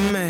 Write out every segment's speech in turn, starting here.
Óyeme.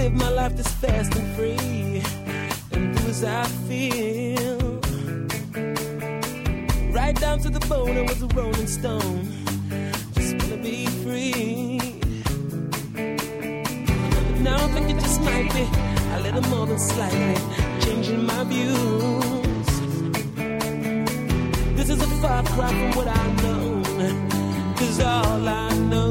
live my life this fast and free and do as I feel. Right down to the bone, I was a rolling stone. Just wanna be free. But now I think it just might be a little more than slightly changing my views. This is a far cry from what I know. Cause all I know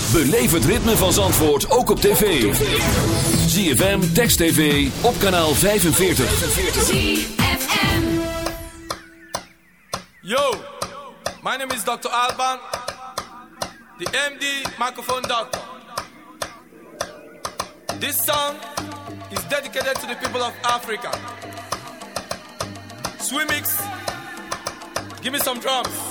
Beleef het ritme van Zandvoort ook op tv. ZFM, Text TV, op kanaal 45. ZFM. Yo, my name is Dr. Alban, the MD microphone doctor. This song is dedicated to the people of Africa. Swimmix, give me some drums.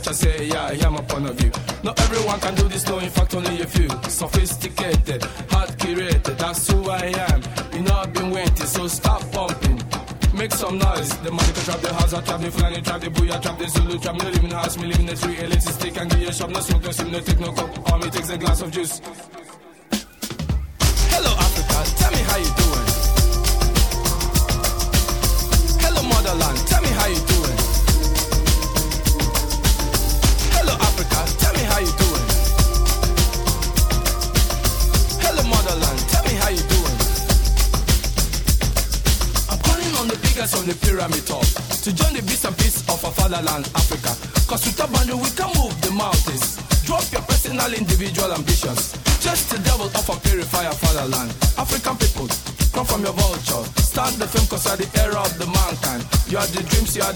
What I say, yeah, I hear my point of view. Not everyone can do this, no, in fact, only a few. Sophisticated, hard curated, that's who I am. You know I've been waiting, so stop pumping. Make some noise. The money can trap the house, I trap the flying, trap the booyah, trap the Zulu, trap me in the house, me live in the tree, elixir stick and give you a shop, no smoke, no sim, no take no coke. All me takes a glass of juice.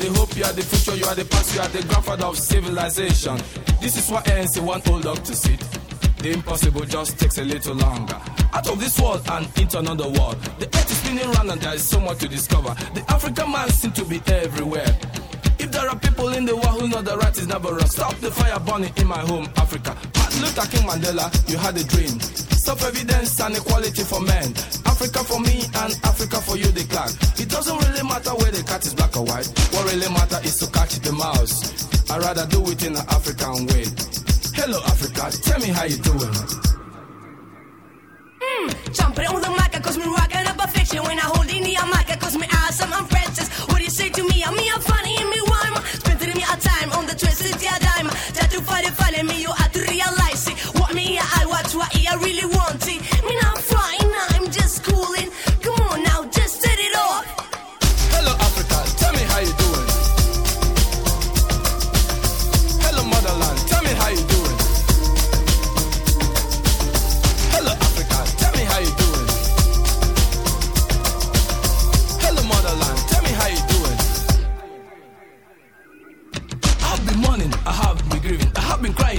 The hope, you are the future, you are the past, you are the grandfather of civilization. This is what ANC want old dog to sit. The impossible just takes a little longer. Out of this world and into another world. The earth is spinning round and there is so much to discover. The African man seems to be everywhere. If there are people in the world who know the right is never wrong, stop the fire burning in my home, Africa. Martin Luther King Mandela, you had a dream. Self evidence and equality for men. Africa for me and Africa for you, the clan. It doesn't really matter where the cat is black or white. What really matter is to catch the mouse. I'd rather do it in an African way. Hello, Africa, tell me how you doing. Mm, jumping on the mic, cause me rocking up a fiction. When I hold in the mic, cause me awesome, I'm precious. What do you say to me? I'm me, I'm funny, and me rhyme. Spending me a time on the twisted yeah, dime. That you find it funny, me, you have to realize it. What me, I watch, what I really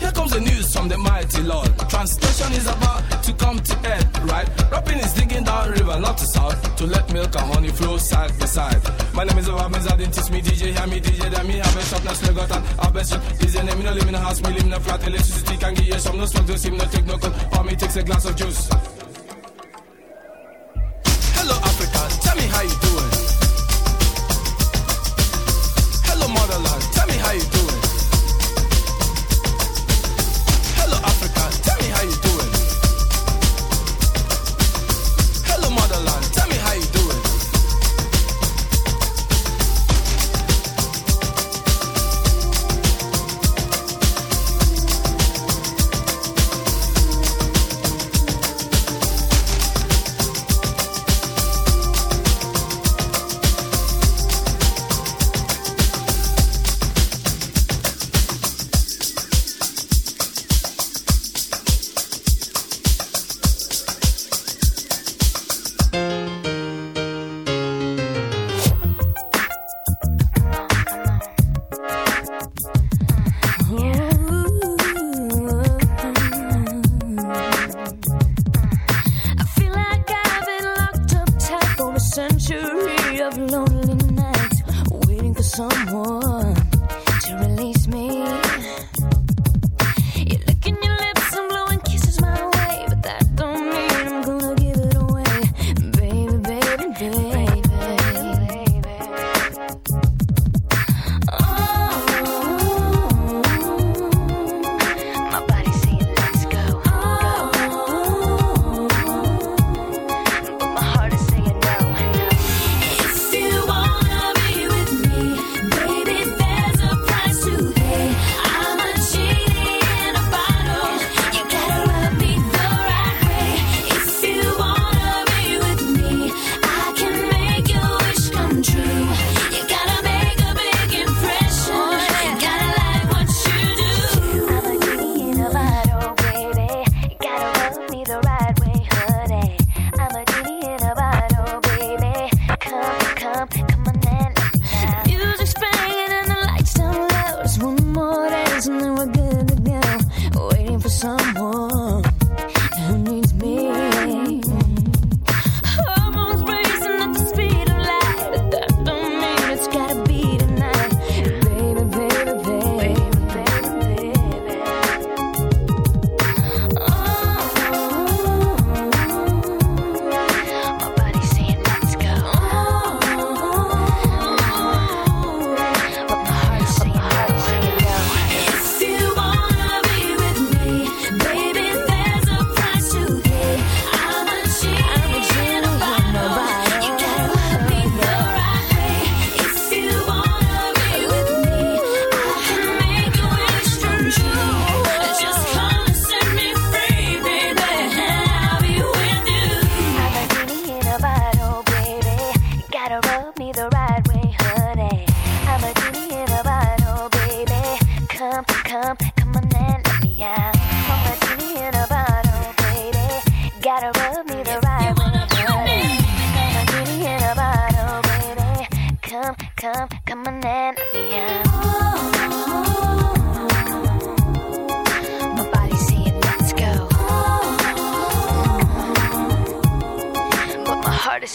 Here comes the news from the mighty Lord. Translation is about to come to end, right? Rapping is digging down river, not to south, to let milk and honey flow side by side. My name is Obama, I didn't teach me DJ, hear me DJ, then me have a shop, now still got an have a shop. Your name, me no live in a house, me live in a flat, electricity can give you some, no smoke, no steam, no take no cold, or me takes a glass of juice.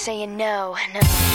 Saying no, no.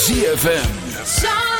ZFM.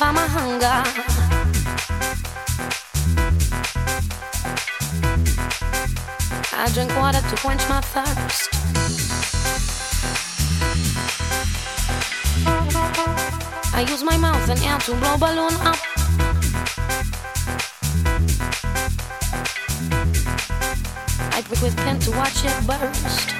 satisfy my hunger. I drink water to quench my thirst. I use my mouth and air to blow balloon up. I pick with pen to watch it burst.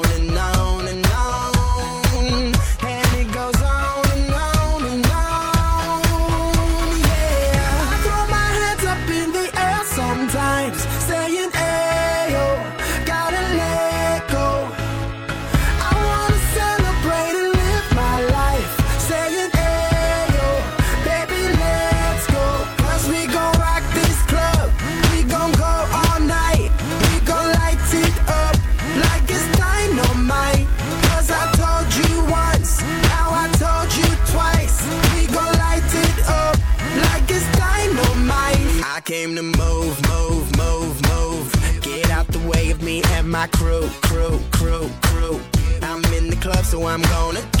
so I'm gonna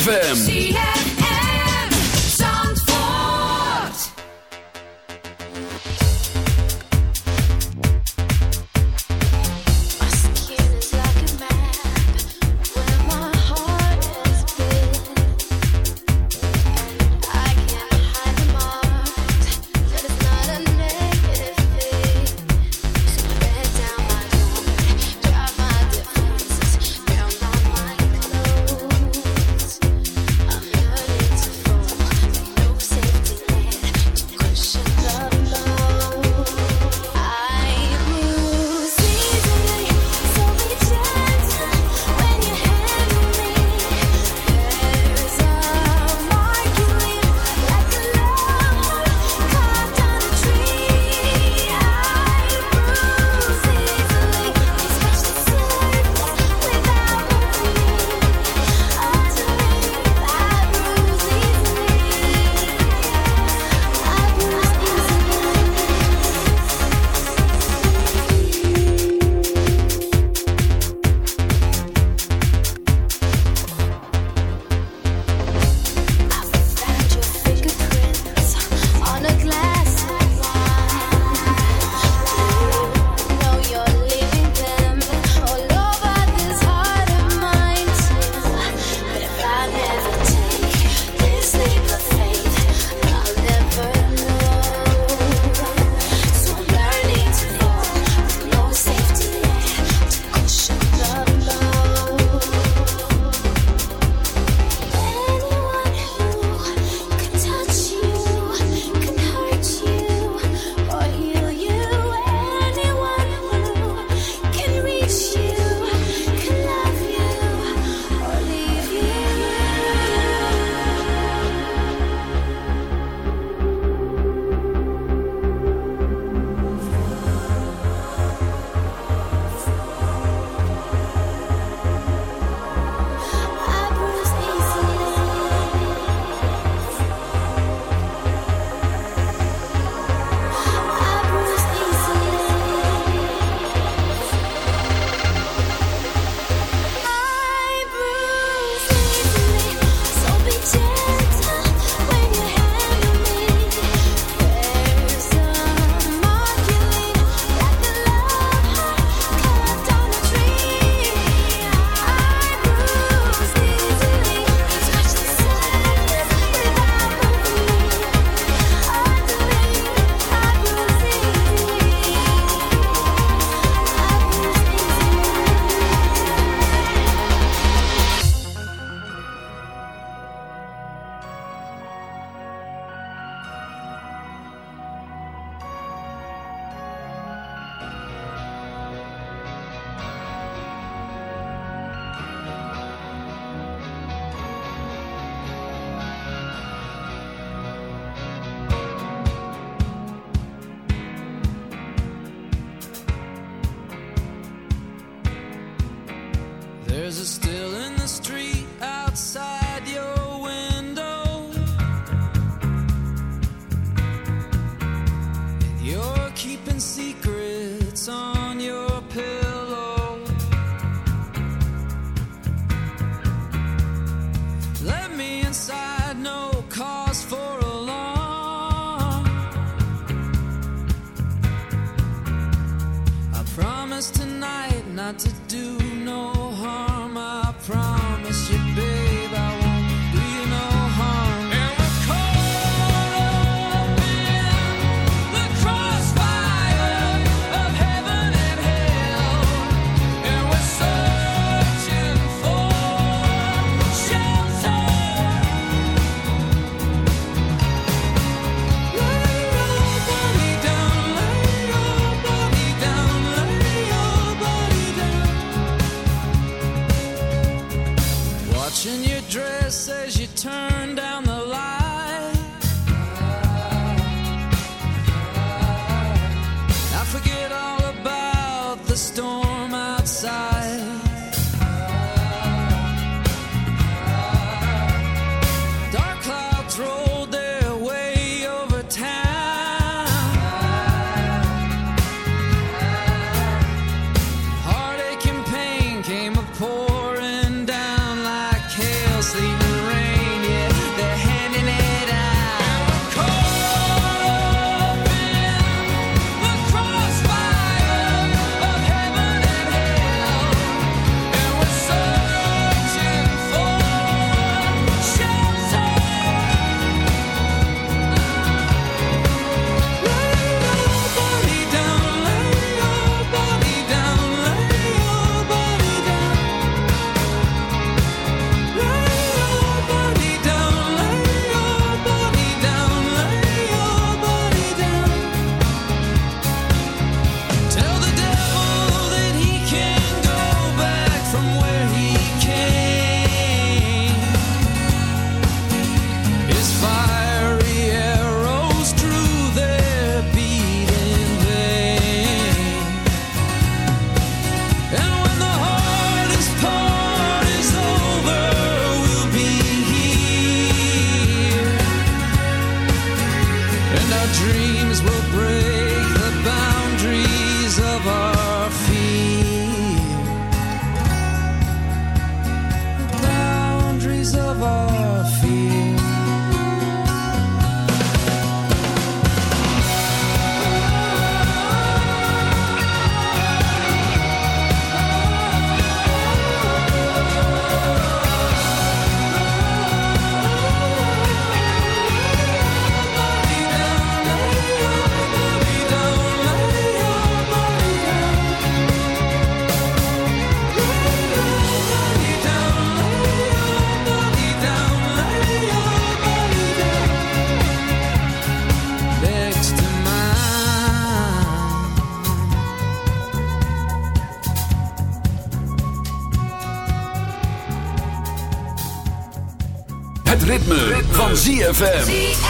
ZFM. song. Van ZFM.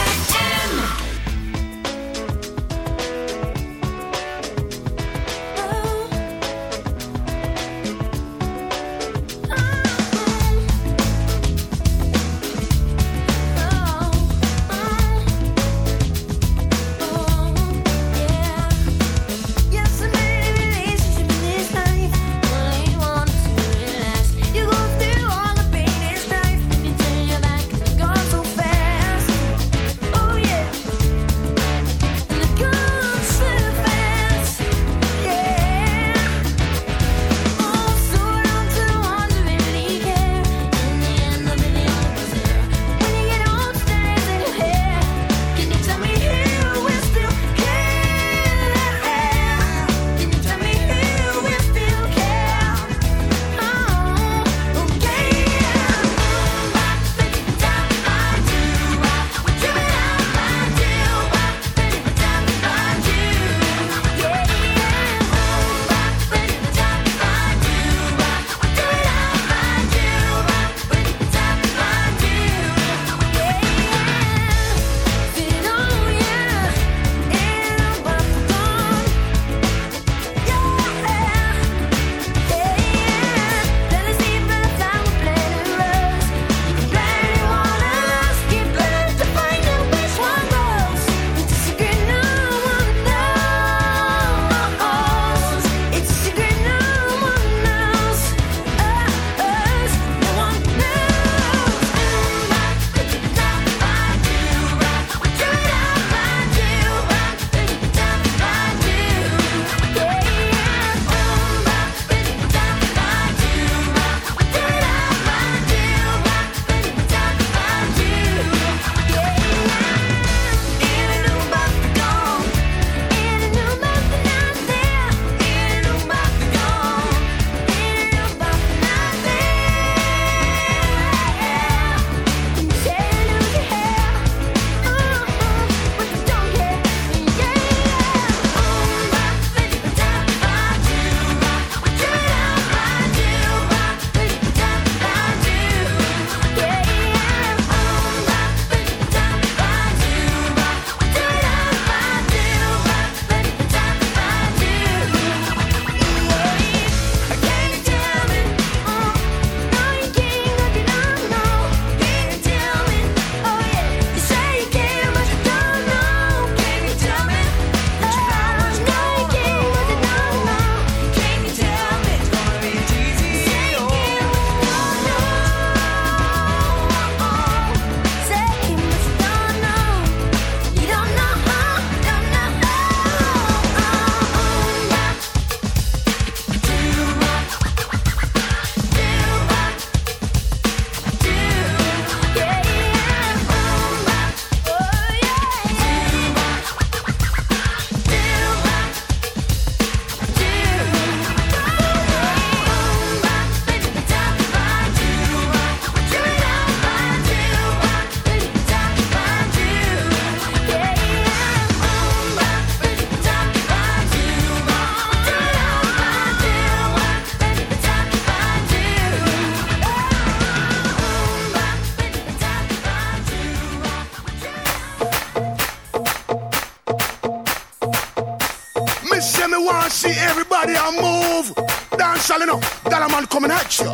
Marshall, you know, Dollar Man coming at you.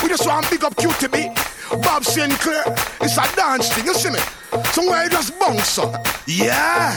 We just want big up QTB, Bob Sinclair. It's a dance thing, you see me? Somewhere you just bounce up. Yeah.